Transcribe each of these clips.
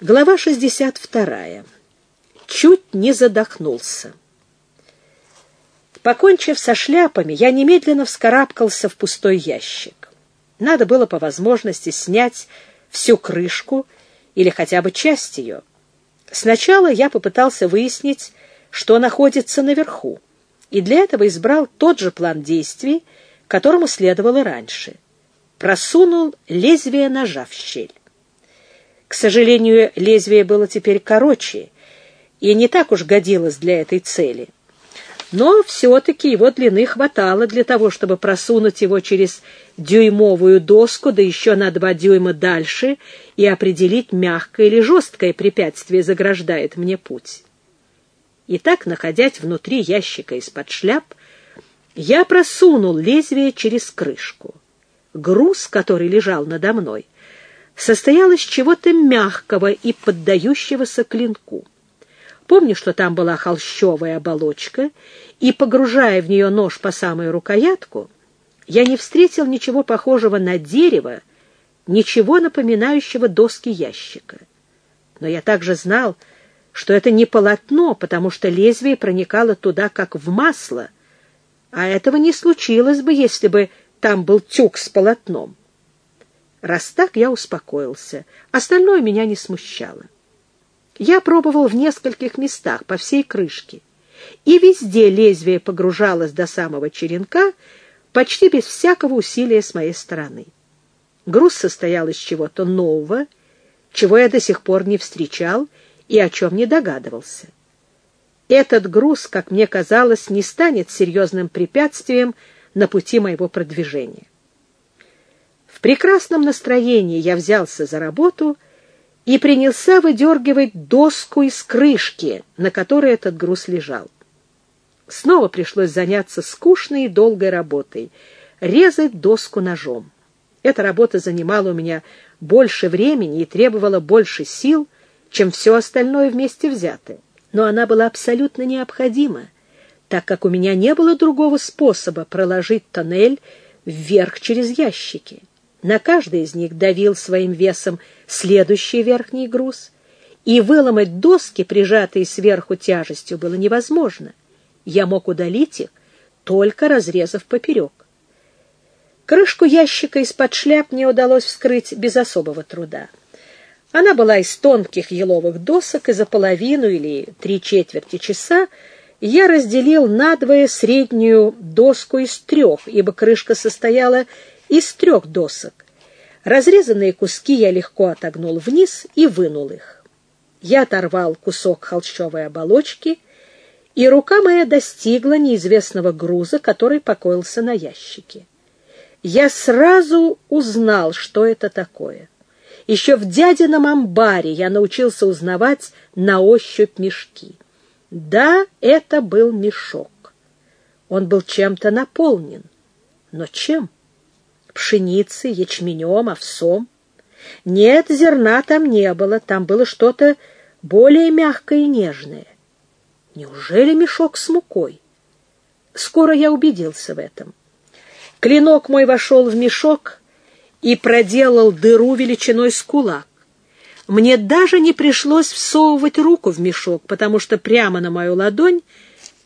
Глава 62. Чуть не задохнулся. Покончив со шляпами, я немедленно вскарабкался в пустой ящик. Надо было по возможности снять всю крышку или хотя бы часть ее. Сначала я попытался выяснить, что находится наверху, и для этого избрал тот же план действий, которому следовало раньше. Просунул лезвие ножа в щель. К сожалению, лезвие было теперь короче и не так уж годилось для этой цели. Но все-таки его длины хватало для того, чтобы просунуть его через дюймовую доску, да еще на два дюйма дальше, и определить, мягкое или жесткое препятствие заграждает мне путь. И так, находясь внутри ящика из-под шляп, я просунул лезвие через крышку. Груз, который лежал надо мной, состоял из чего-то мягкого и поддающегося клинку. Помню, что там была холщовая оболочка, и, погружая в нее нож по самую рукоятку, я не встретил ничего похожего на дерево, ничего напоминающего доски ящика. Но я также знал, что это не полотно, потому что лезвие проникало туда, как в масло, а этого не случилось бы, если бы там был тюк с полотном. Раз так, я успокоился. Остальное меня не смущало. Я пробовал в нескольких местах по всей крышке, и везде лезвие погружалось до самого черенка, почти без всякого усилия с моей стороны. Груз состоял из чего-то нового, чего я до сих пор не встречал и о чем не догадывался. Этот груз, как мне казалось, не станет серьезным препятствием на пути моего продвижения прекрасном настроении я взялся за работу и принялся выдергивать доску из крышки, на которой этот груз лежал. Снова пришлось заняться скучной и долгой работой — резать доску ножом. Эта работа занимала у меня больше времени и требовала больше сил, чем все остальное вместе взятое. Но она была абсолютно необходима, так как у меня не было другого способа проложить тоннель вверх через ящики. На каждый из них давил своим весом следующий верхний груз, и выломать доски, прижатые сверху тяжестью, было невозможно. Я мог удалить их, только разрезав поперек. Крышку ящика из-под шляп мне удалось вскрыть без особого труда. Она была из тонких еловых досок, и за половину или три четверти часа я разделил надвое среднюю доску из трех, ибо крышка состояла из трех досок. Разрезанные куски я легко отогнул вниз и вынул их. Я оторвал кусок холщовой оболочки, и рука моя достигла неизвестного груза, который покоился на ящике. Я сразу узнал, что это такое. Еще в дядином амбаре я научился узнавать на ощупь мешки. Да, это был мешок. Он был чем-то наполнен. Но чем? Пшеницей, ячменем, овсом. Нет, зерна там не было, там было что-то более мягкое и нежное. Неужели мешок с мукой? Скоро я убедился в этом. Клинок мой вошел в мешок и проделал дыру величиной с кулак. Мне даже не пришлось всовывать руку в мешок, потому что прямо на мою ладонь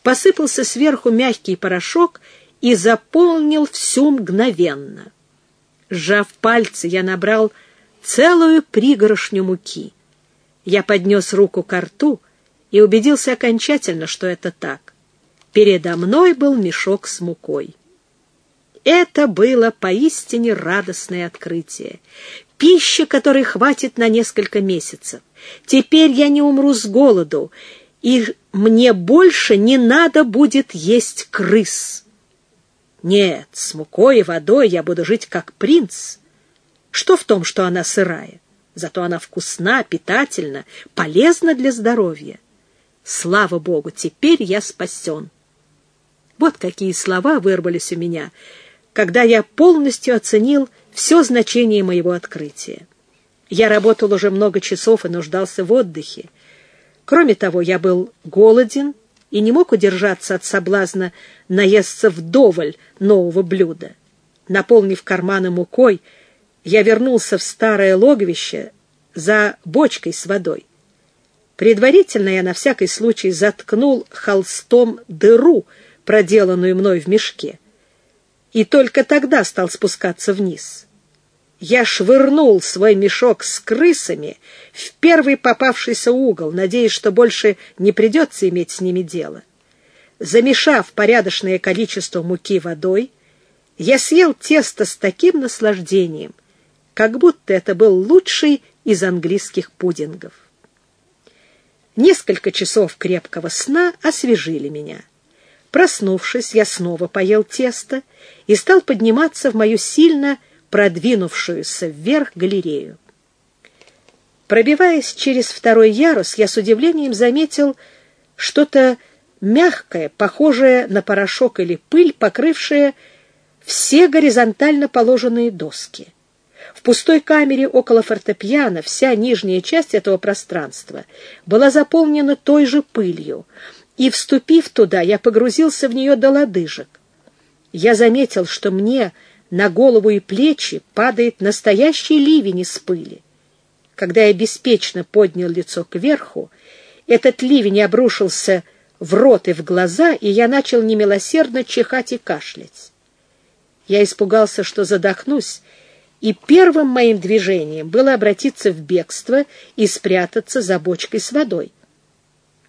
посыпался сверху мягкий порошок и заполнил всю мгновенно. Сжав пальцы, я набрал целую пригоршню муки. Я поднес руку к рту и убедился окончательно, что это так. Передо мной был мешок с мукой. Это было поистине радостное открытие. Пища, которой хватит на несколько месяцев. Теперь я не умру с голоду, и мне больше не надо будет есть крыс. Нет, с мукой и водой я буду жить как принц. Что в том, что она сырая? Зато она вкусна, питательна, полезна для здоровья. Слава Богу, теперь я спасен. Вот какие слова вырвались у меня, когда я полностью оценил все значение моего открытия. Я работал уже много часов и нуждался в отдыхе. Кроме того, я был голоден и не мог удержаться от соблазна наесться вдоволь нового блюда. Наполнив карманы мукой, я вернулся в старое логовище, за бочкой с водой. Предварительно я на всякий случай заткнул холстом дыру, проделанную мной в мешке, и только тогда стал спускаться вниз. Я швырнул свой мешок с крысами в первый попавшийся угол, надеясь, что больше не придется иметь с ними дело. Замешав порядочное количество муки водой, я съел тесто с таким наслаждением, как будто это был лучший из английских пудингов. Несколько часов крепкого сна освежили меня. Проснувшись, я снова поел тесто и стал подниматься в мою сильно продвинувшуюся вверх галерею. Пробиваясь через второй ярус, я с удивлением заметил что-то мягкое, похожее на порошок или пыль, покрывшее все горизонтально положенные доски. В пустой камере около фортепиано вся нижняя часть этого пространства была заполнена той же пылью, и, вступив туда, я погрузился в нее до лодыжек. Я заметил, что мне на голову и плечи падает настоящий ливень из пыли. Когда я беспечно поднял лицо кверху, этот ливень обрушился в рот и в глаза, и я начал немилосердно чихать и кашлять. Я испугался, что задохнусь, и первым моим движением было обратиться в бегство и спрятаться за бочкой с водой.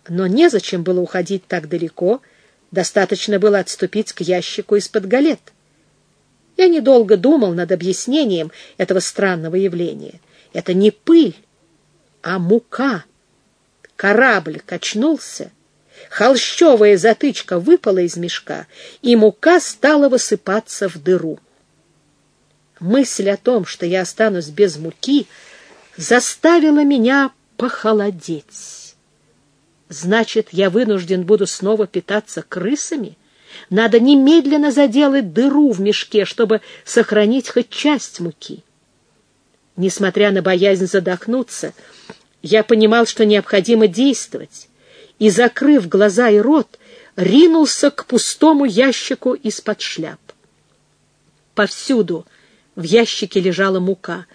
Но незачем было уходить так далеко, достаточно было отступить к ящику из-под галет. Я недолго думал над объяснением этого странного явления. Это не пыль, а мука. Корабль качнулся, холщовая затычка выпала из мешка, и мука стала высыпаться в дыру. Мысль о том, что я останусь без муки, заставила меня похолодеть. Значит, я вынужден буду снова питаться крысами? Надо немедленно заделать дыру в мешке, чтобы сохранить хоть часть муки. Несмотря на боязнь задохнуться, я понимал, что необходимо действовать, и, закрыв глаза и рот, ринулся к пустому ящику из-под шляп. Повсюду в ящике лежала мука,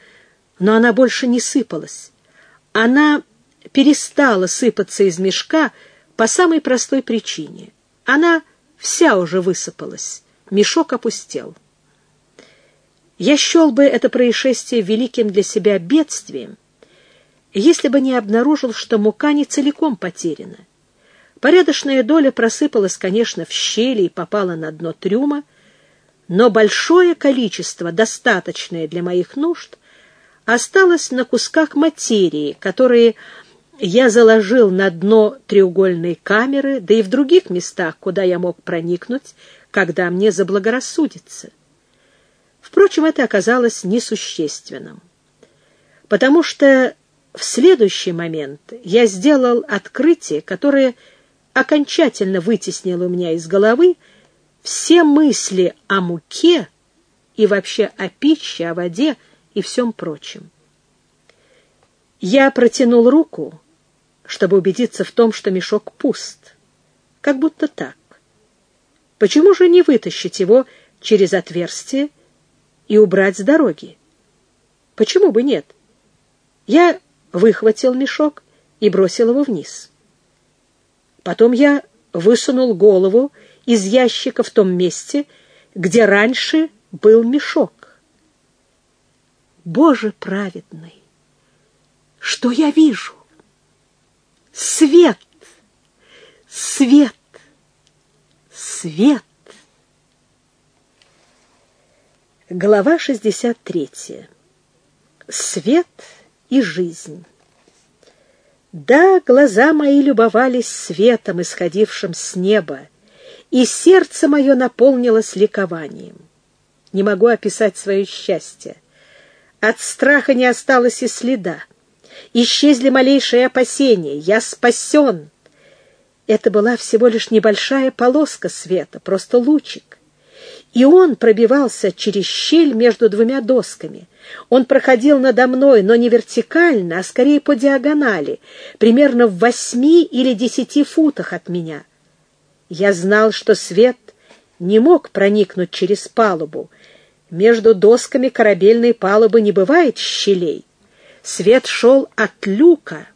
но она больше не сыпалась. Она перестала сыпаться из мешка по самой простой причине. Она вся уже высыпалась, мешок опустел. Я счел бы это происшествие великим для себя бедствием, если бы не обнаружил, что мука не целиком потеряна. Порядочная доля просыпалась, конечно, в щели и попала на дно трюма, но большое количество, достаточное для моих нужд, осталось на кусках материи, которые я заложил на дно треугольной камеры, да и в других местах, куда я мог проникнуть, когда мне заблагорассудится. Впрочем, это оказалось несущественным, потому что в следующий момент я сделал открытие, которое окончательно вытеснило у меня из головы все мысли о муке и вообще о пище, о воде и всем прочем. Я протянул руку, чтобы убедиться в том, что мешок пуст. Как будто так. Почему же не вытащить его через отверстие и убрать с дороги? Почему бы нет? Я выхватил мешок и бросил его вниз. Потом я высунул голову из ящика в том месте, где раньше был мешок. Боже праведный! Что я вижу? Свет! Свет! Свет! Глава 63. Свет и жизнь. Да, глаза мои любовались светом, исходившим с неба, и сердце мое наполнилось ликованием. Не могу описать свое счастье. От страха не осталось и следа. Исчезли малейшие опасения. Я спасен. Это была всего лишь небольшая полоска света, просто лучик. И он пробивался через щель между двумя досками. Он проходил надо мной, но не вертикально, а скорее по диагонали, примерно в восьми или десяти футах от меня. Я знал, что свет не мог проникнуть через палубу. Между досками корабельной палубы не бывает щелей. Свет шел от люка.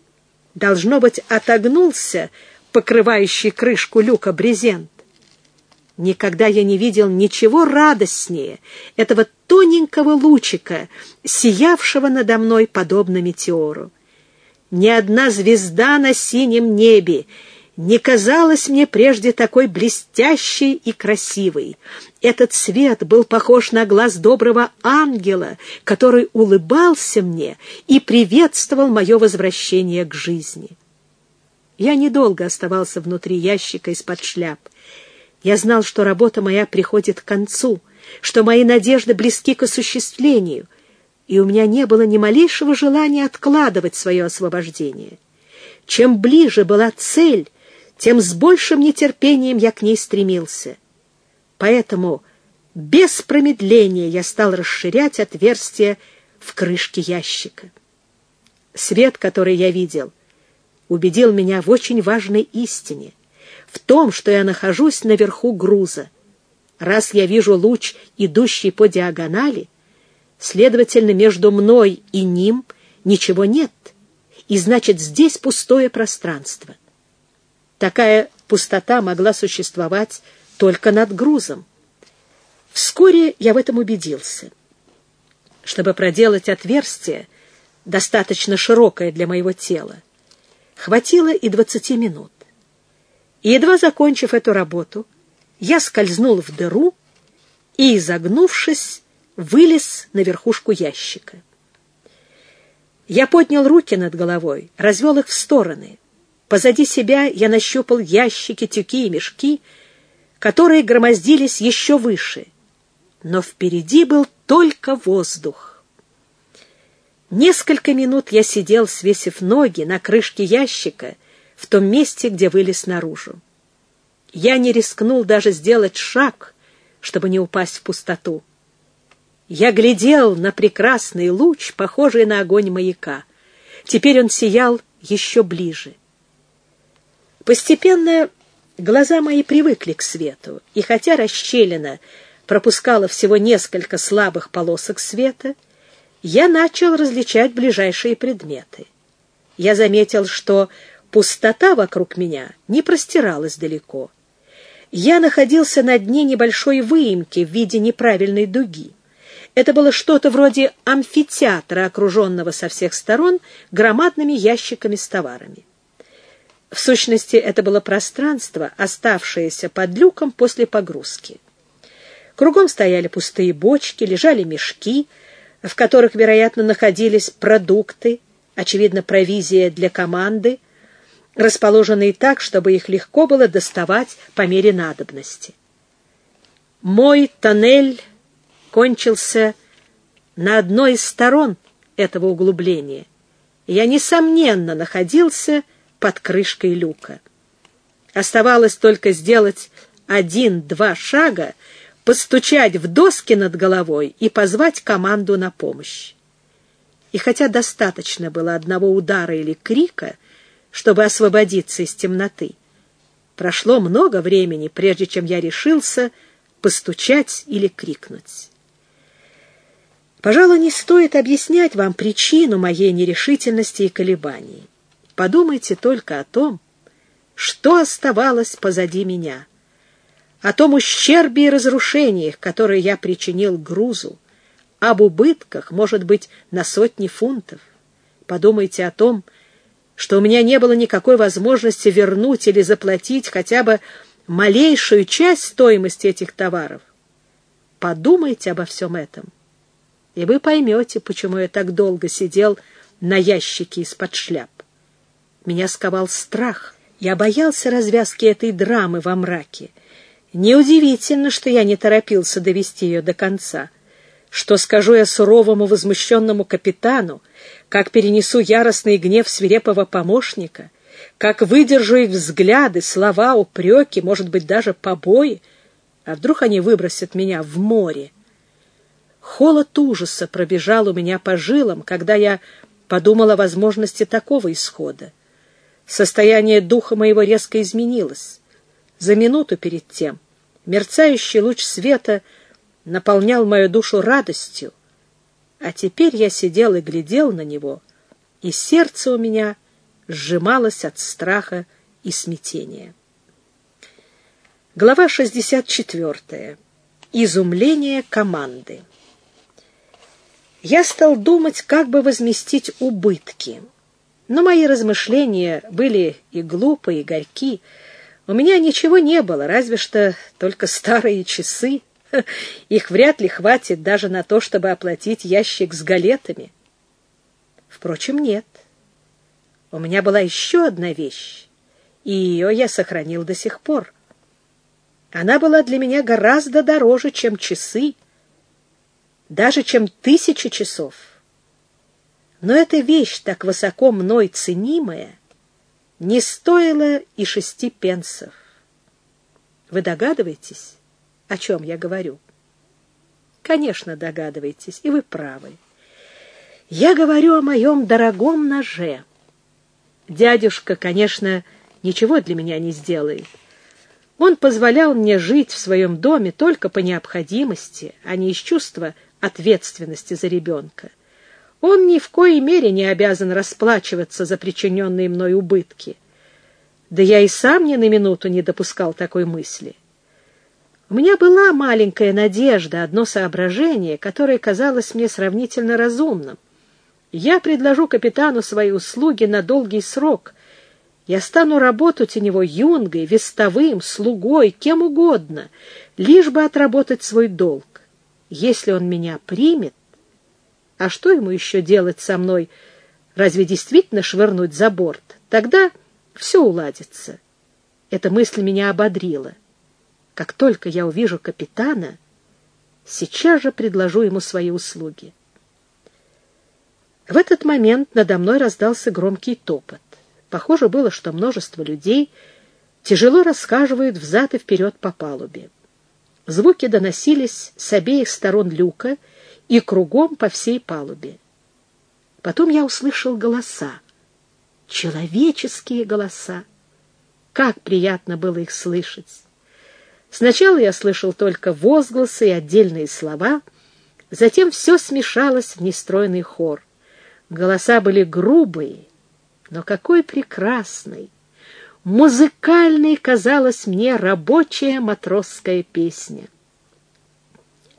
Должно быть, отогнулся покрывающий крышку люка брезент. Никогда я не видел ничего радостнее этого тоненького лучика, сиявшего надо мной подобно метеору. Ни одна звезда на синем небе не казалась мне прежде такой блестящей и красивой. Этот свет был похож на глаз доброго ангела, который улыбался мне и приветствовал мое возвращение к жизни. Я недолго оставался внутри ящика из-под шляп. Я знал, что работа моя приходит к концу, что мои надежды близки к осуществлению, и у меня не было ни малейшего желания откладывать свое освобождение. Чем ближе была цель, тем с большим нетерпением я к ней стремился. Поэтому без промедления я стал расширять отверстие в крышке ящика. Свет, который я видел, убедил меня в очень важной истине, в том, что я нахожусь наверху груза. Раз я вижу луч, идущий по диагонали, следовательно, между мной и ним ничего нет, и значит, здесь пустое пространство. Такая пустота могла существовать только над грузом. Вскоре я в этом убедился. Чтобы проделать отверстие, достаточно широкое для моего тела, хватило и двадцати минут. И едва закончив эту работу, я скользнул в дыру и, изогнувшись, вылез на верхушку ящика. Я поднял руки над головой, развел их в стороны — Позади себя я нащупал ящики, тюки и мешки, которые громоздились еще выше. Но впереди был только воздух. Несколько минут я сидел, свесив ноги на крышке ящика в том месте, где вылез наружу. Я не рискнул даже сделать шаг, чтобы не упасть в пустоту. Я глядел на прекрасный луч, похожий на огонь маяка. Теперь он сиял еще ближе. Постепенно глаза мои привыкли к свету, и хотя расщелина пропускала всего несколько слабых полосок света, я начал различать ближайшие предметы. Я заметил, что пустота вокруг меня не простиралась далеко. Я находился на дне небольшой выемки в виде неправильной дуги. Это было что-то вроде амфитеатра, окруженного со всех сторон громадными ящиками с товарами. В сущности, это было пространство, оставшееся под люком после погрузки. Кругом стояли пустые бочки, лежали мешки, в которых, вероятно, находились продукты, очевидно, провизия для команды, расположенные так, чтобы их легко было доставать по мере надобности. Мой тоннель кончился на одной из сторон этого углубления. Я, несомненно, находился под крышкой люка. Оставалось только сделать один-два шага, постучать в доски над головой и позвать команду на помощь. И хотя достаточно было одного удара или крика, чтобы освободиться из темноты, прошло много времени, прежде чем я решился постучать или крикнуть. Пожалуй, не стоит объяснять вам причину моей нерешительности и колебаний. Подумайте только о том, что оставалось позади меня, о том ущербе и разрушениях, которые я причинил грузу, об убытках, может быть, на сотни фунтов. Подумайте о том, что у меня не было никакой возможности вернуть или заплатить хотя бы малейшую часть стоимости этих товаров. Подумайте обо всем этом, и вы поймете, почему я так долго сидел на ящике из-под шляп. Меня сковал страх. Я боялся развязки этой драмы во мраке. Неудивительно, что я не торопился довести ее до конца. Что скажу я суровому возмущенному капитану, как перенесу яростный гнев свирепого помощника, как выдержу их взгляды, слова, упреки, может быть, даже побои, а вдруг они выбросят меня в море. Холод ужаса пробежал у меня по жилам, когда я подумал о возможности такого исхода. Состояние духа моего резко изменилось. За минуту перед тем мерцающий луч света наполнял мою душу радостью, а теперь я сидел и глядел на него, и сердце у меня сжималось от страха и смятения. Глава 64. Изумление команды. Я стал думать, как бы возместить убытки. Но мои размышления были и глупые, и горьки. У меня ничего не было, разве что только старые часы. Их вряд ли хватит даже на то, чтобы оплатить ящик с галетами. Впрочем, нет. У меня была еще одна вещь, и ее я сохранил до сих пор. Она была для меня гораздо дороже, чем часы, даже чем тысячи часов. Но эта вещь, так высоко мной ценимая, не стоила и шести пенсов. Вы догадываетесь, о чем я говорю? Конечно, догадываетесь, и вы правы. Я говорю о моем дорогом ноже. Дядюшка, конечно, ничего для меня не сделает. Он позволял мне жить в своем доме только по необходимости, а не из чувства ответственности за ребенка. Он ни в коей мере не обязан расплачиваться за причиненные мной убытки. Да я и сам ни на минуту не допускал такой мысли. У меня была маленькая надежда, одно соображение, которое казалось мне сравнительно разумным. Я предложу капитану свои услуги на долгий срок. Я стану работать у него юнгой, вестовым, слугой, кем угодно, лишь бы отработать свой долг. Если он меня примет, а что ему еще делать со мной? Разве действительно швырнуть за борт? Тогда все уладится. Эта мысль меня ободрила. Как только я увижу капитана, сейчас же предложу ему свои услуги. В этот момент надо мной раздался громкий топот. Похоже было, что множество людей тяжело рассказывают взад и вперед по палубе. Звуки доносились с обеих сторон люка и кругом по всей палубе. Потом я услышал голоса. Человеческие голоса. Как приятно было их слышать. Сначала я слышал только возгласы и отдельные слова, затем все смешалось в нестройный хор. Голоса были грубые, но какой прекрасной, музыкальной казалась мне рабочая матросская песня.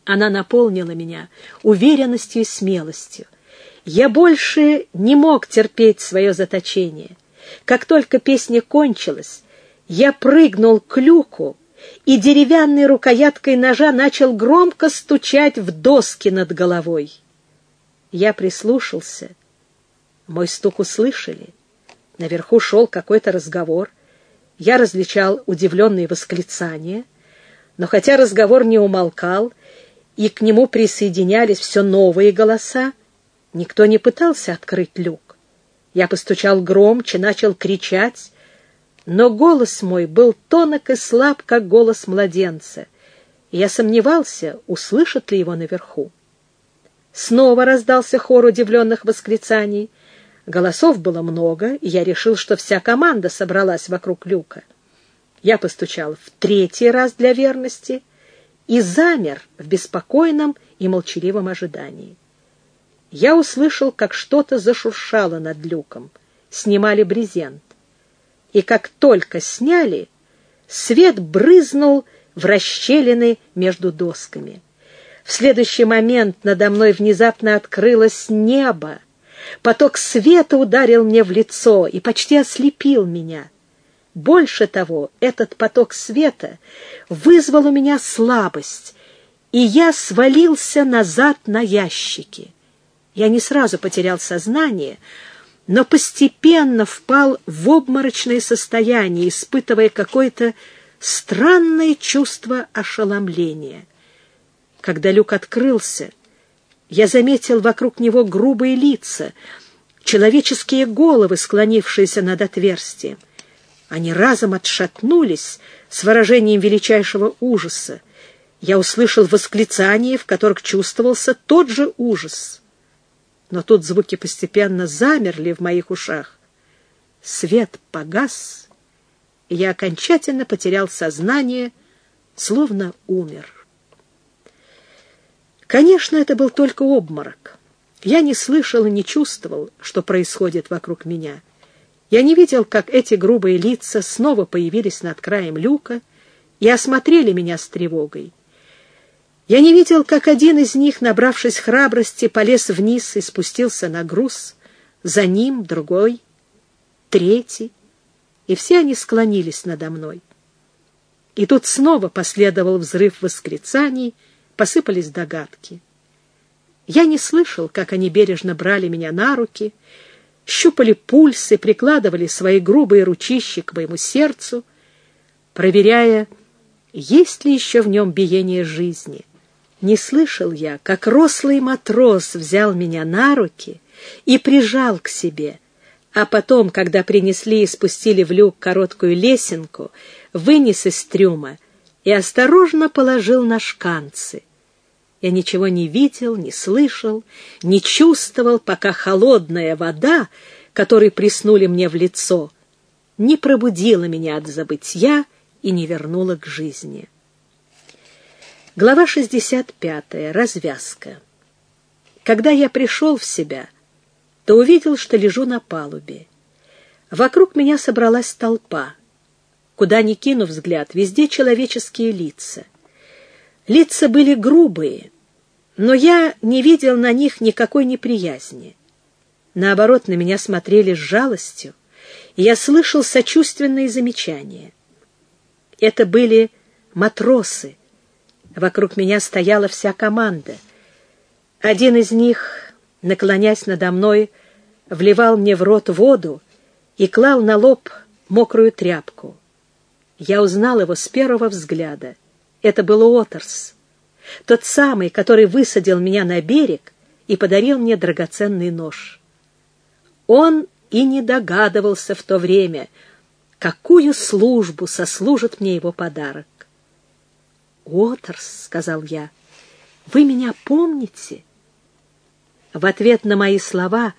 Она наполнила меня уверенностью и смелостью. Я больше не мог терпеть свое заточение. Как только песня кончилась, я прыгнул к люку и деревянной рукояткой ножа начал громко стучать в доски над головой. Я прислушался. Мой стук услышали. Наверху шел какой-то разговор. Я различал удивленные восклицания. Но хотя разговор не умолкал, и к нему присоединялись все новые голоса, никто не пытался открыть люк. Я постучал громче, начал кричать, но голос мой был тонок и слаб, как голос младенца, и я сомневался, услышат ли его наверху. Снова раздался хор удивленных восклицаний. Голосов было много, и я решил, что вся команда собралась вокруг люка. Я постучал в третий раз для верности — и замер в беспокойном и молчаливом ожидании. Я услышал, как что-то зашуршало над люком. Снимали брезент. И как только сняли, свет брызнул в расщелины между досками. В следующий момент надо мной внезапно открылось небо. Поток света ударил мне в лицо и почти ослепил меня. Больше того, этот поток света вызвал у меня слабость, и я свалился назад на ящики. Я не сразу потерял сознание, но постепенно впал в обморочное состояние, испытывая какое-то странное чувство ошеломления. Когда люк открылся, я заметил вокруг него грубые лица, человеческие головы, склонившиеся над отверстием. Они разом отшатнулись с выражением величайшего ужаса. Я услышал восклицания, в которых чувствовался тот же ужас. Но тут звуки постепенно замерли в моих ушах. Свет погас, и я окончательно потерял сознание, словно умер. Конечно, это был только обморок. Я не слышал и не чувствовал, что происходит вокруг меня. Я не видел, как эти грубые лица снова появились над краем люка и осмотрели меня с тревогой. Я не видел, как один из них, набравшись храбрости, полез вниз и спустился на груз. За ним другой, третий, и все они склонились надо мной. И тут снова последовал взрыв восклицаний, посыпались догадки. Я не слышал, как они бережно брали меня на руки, щупали пульсы, прикладывали свои грубые ручищи к моему сердцу, проверяя, есть ли еще в нем биение жизни. Не слышал я, как рослый матрос взял меня на руки и прижал к себе, а потом, когда принесли и спустили в люк короткую лесенку, вынес из трюма и осторожно положил на шканцы. Я ничего не видел, не слышал, не чувствовал, пока холодная вода, которой приснули мне в лицо, не пробудила меня от забытья и не вернула к жизни. Глава 65. Развязка. Когда я пришел в себя, то увидел, что лежу на палубе. Вокруг меня собралась толпа. Куда ни кину взгляд, везде человеческие лица. Лица были грубые, но я не видел на них никакой неприязни. Наоборот, на меня смотрели с жалостью, и я слышал сочувственные замечания. Это были матросы. Вокруг меня стояла вся команда. Один из них, наклонясь надо мной, вливал мне в рот воду и клал на лоб мокрую тряпку. Я узнал его с первого взгляда. Это был Уотерс, тот самый, который высадил меня на берег и подарил мне драгоценный нож. Он и не догадывался в то время, какую службу сослужит мне его подарок. «Уотерс», — сказал я, — «вы меня помните?» В ответ на мои слова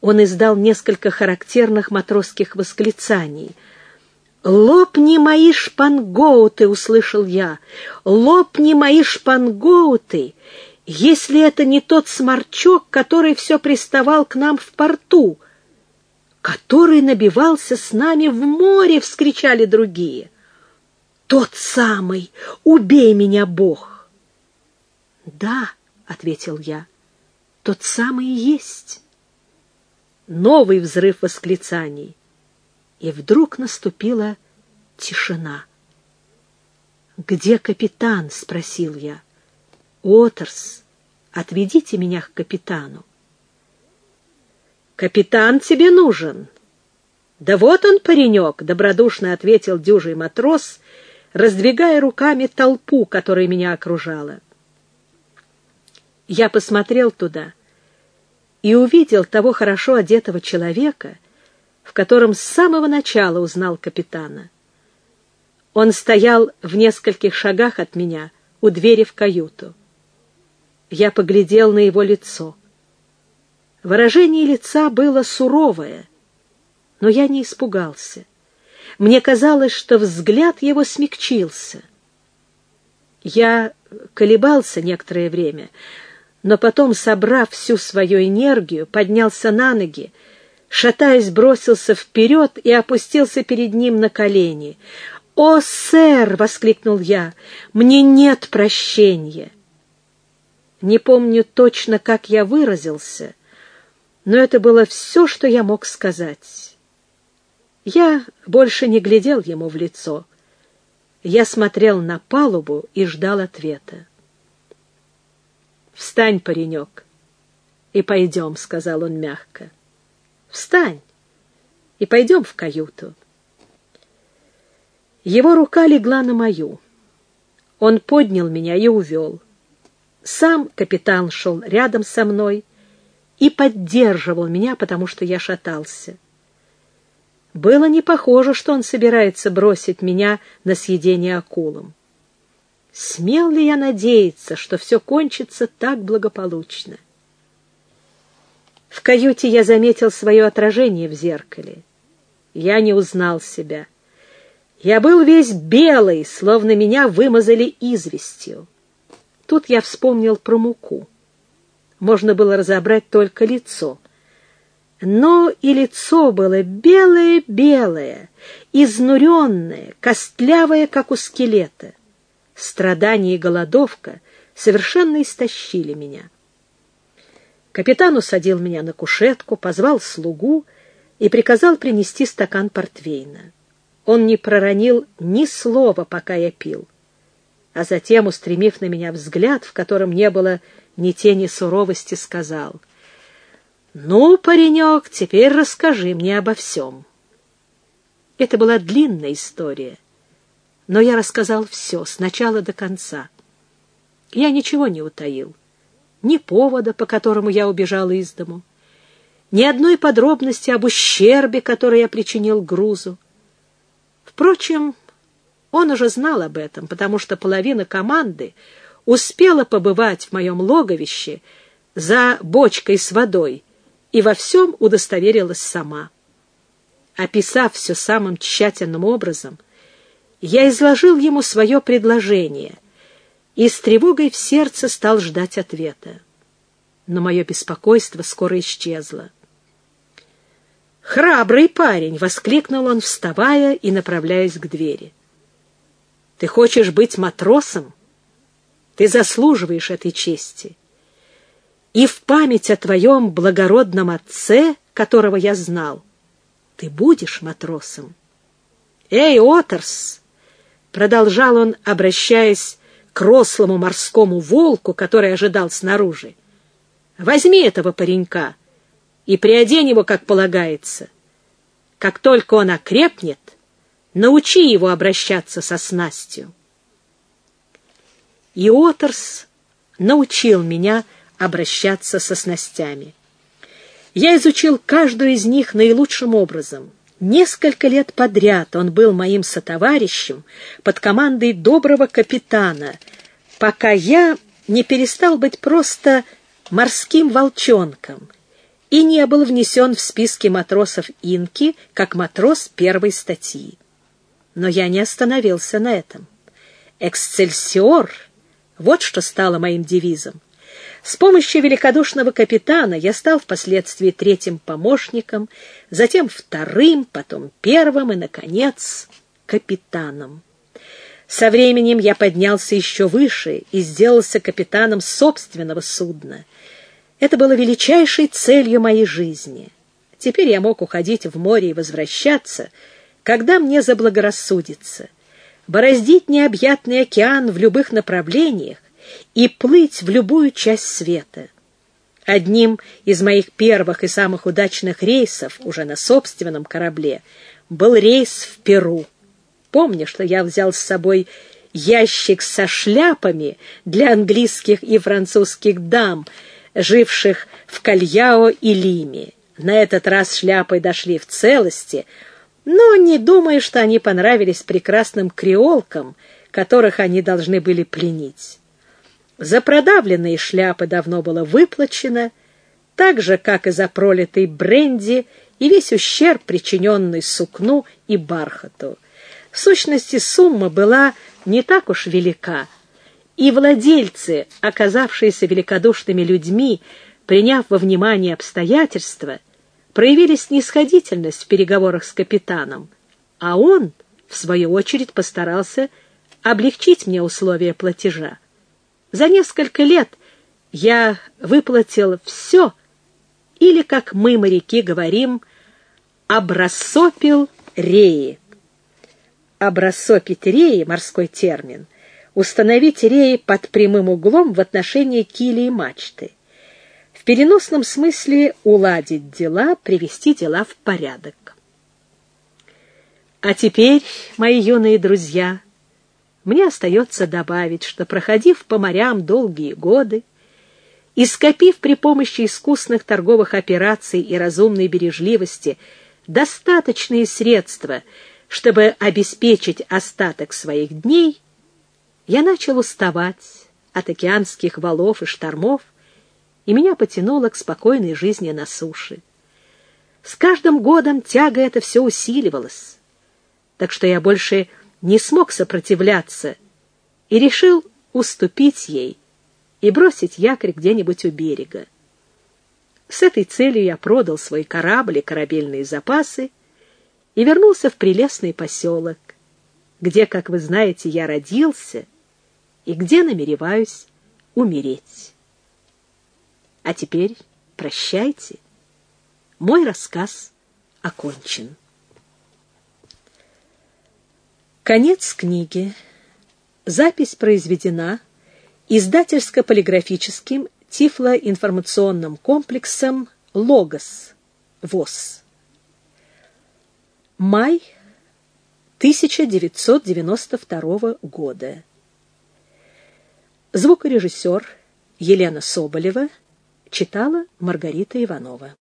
он издал несколько характерных матросских восклицаний — «Лопни мои шпангоуты!» — услышал я. «Лопни мои шпангоуты! Если это не тот сморчок, который все приставал к нам в порту, который набивался с нами в море!» — вскричали другие. «Тот самый! Убей меня, Бог!» «Да», — ответил я, — «тот самый есть». Новый взрыв восклицаний — и вдруг наступила тишина. «Где капитан?» — спросил я. «Отерс, отведите меня к капитану». «Капитан тебе нужен?» «Да вот он, паренек!» — добродушно ответил дюжий матрос, раздвигая руками толпу, которая меня окружала. Я посмотрел туда и увидел того хорошо одетого человека, в котором с самого начала узнал капитана. Он стоял в нескольких шагах от меня, у двери в каюту. Я поглядел на его лицо. Выражение лица было суровое, но я не испугался. Мне казалось, что взгляд его смягчился. Я колебался некоторое время, но потом, собрав всю свою энергию, поднялся на ноги, шатаясь, бросился вперед и опустился перед ним на колени. «О, сэр!» — воскликнул я. «Мне нет прощения!» Не помню точно, как я выразился, но это было все, что я мог сказать. Я больше не глядел ему в лицо. Я смотрел на палубу и ждал ответа. «Встань, паренек, и пойдем», — сказал он мягко. Встань и пойдем в каюту. Его рука легла на мою. Он поднял меня и увел. Сам капитан шел рядом со мной и поддерживал меня, потому что я шатался. Было не похоже, что он собирается бросить меня на съедение акулам. Смел ли я надеяться, что все кончится так благополучно? В каюте я заметил свое отражение в зеркале. Я не узнал себя. Я был весь белый, словно меня вымазали известью. Тут я вспомнил про муку. можно было разобрать только лицо. Но и лицо было белое-белое, изнуренное, костлявое, как у скелета. Страдания и голодовка совершенно истощили меня. Капитан усадил меня на кушетку, позвал слугу и приказал принести стакан портвейна. Он не проронил ни слова, пока я пил, а затем, устремив на меня взгляд, в котором не было ни тени суровости, сказал, «Ну, паренек, теперь расскажи мне обо всем». Это была длинная история, но я рассказал все, с начала до конца. Я ничего не утаил ни повода, по которому я убежал из дому, ни одной подробности об ущербе, который я причинил грузу. Впрочем, он уже знал об этом, потому что половина команды успела побывать в моем логовище за бочкой с водой и во всем удостоверилась сама. Описав все самым тщательным образом, я изложил ему свое предложение — и с тревогой в сердце стал ждать ответа. Но мое беспокойство скоро исчезло. «Храбрый парень!» — воскликнул он, вставая и направляясь к двери. «Ты хочешь быть матросом? Ты заслуживаешь этой чести. И в память о твоем благородном отце, которого я знал, ты будешь матросом. Эй, Отерс!» — продолжал он, обращаясь к рослому морскому волку, который ожидал снаружи. Возьми этого паренька и приодень его, как полагается. Как только он окрепнет, научи его обращаться со снастью. И Отерс научил меня обращаться со снастями. Я изучил каждую из них наилучшим образом — Несколько лет подряд он был моим сотоварищем под командой доброго капитана, пока я не перестал быть просто морским волчонком и не был внесен в списки матросов Инки как матрос первой статьи. Но я не остановился на этом. «Эксцельсиор» — вот что стало моим девизом. С помощью великодушного капитана я стал впоследствии третьим помощником, затем вторым, потом первым и, наконец, капитаном. Со временем я поднялся еще выше и сделался капитаном собственного судна. Это было величайшей целью моей жизни. Теперь я мог уходить в море и возвращаться, когда мне заблагорассудится, бороздить необъятный океан в любых направлениях, и плыть в любую часть света. Одним из моих первых и самых удачных рейсов уже на собственном корабле был рейс в Перу. Помню, что я взял с собой ящик со шляпами для английских и французских дам, живших в Кальяо и Лиме. На этот раз шляпы дошли в целости, но не думаю, что они понравились прекрасным креолкам, которых они должны были пленить. За продавленные шляпы давно было выплачено, так же, как и за пролитый бренди и весь ущерб, причиненный сукну и бархату. В сущности, сумма была не так уж велика, и владельцы, оказавшиеся великодушными людьми, приняв во внимание обстоятельства, проявили снисходительность в переговорах с капитаном, а он, в свою очередь, постарался облегчить мне условия платежа. За несколько лет я выплатил все, или, как мы, моряки, говорим, обрасопил реи. Обрасопить реи — морской термин. Установить реи под прямым углом в отношении кили и мачты. В переносном смысле уладить дела, привести дела в порядок. А теперь, мои юные друзья, мне остается добавить, что, проходив по морям долгие годы и скопив при помощи искусных торговых операций и разумной бережливости достаточные средства, чтобы обеспечить остаток своих дней, я начал уставать от океанских валов и штормов, и меня потянуло к спокойной жизни на суше. С каждым годом тяга эта все усиливалась, так что я больше не смог сопротивляться и решил уступить ей и бросить якорь где-нибудь у берега. С этой целью я продал свой корабль и корабельные запасы и вернулся в прелестный поселок, где, как вы знаете, я родился и где намереваюсь умереть. А теперь прощайте. Мой рассказ окончен. Конец книги. Запись произведена издательско-полиграфическим тифлоинформационным комплексом «Логос» ВОЗ. Май 1992 года. Звукорежиссер Елена Соболева читала Маргарита Иванова.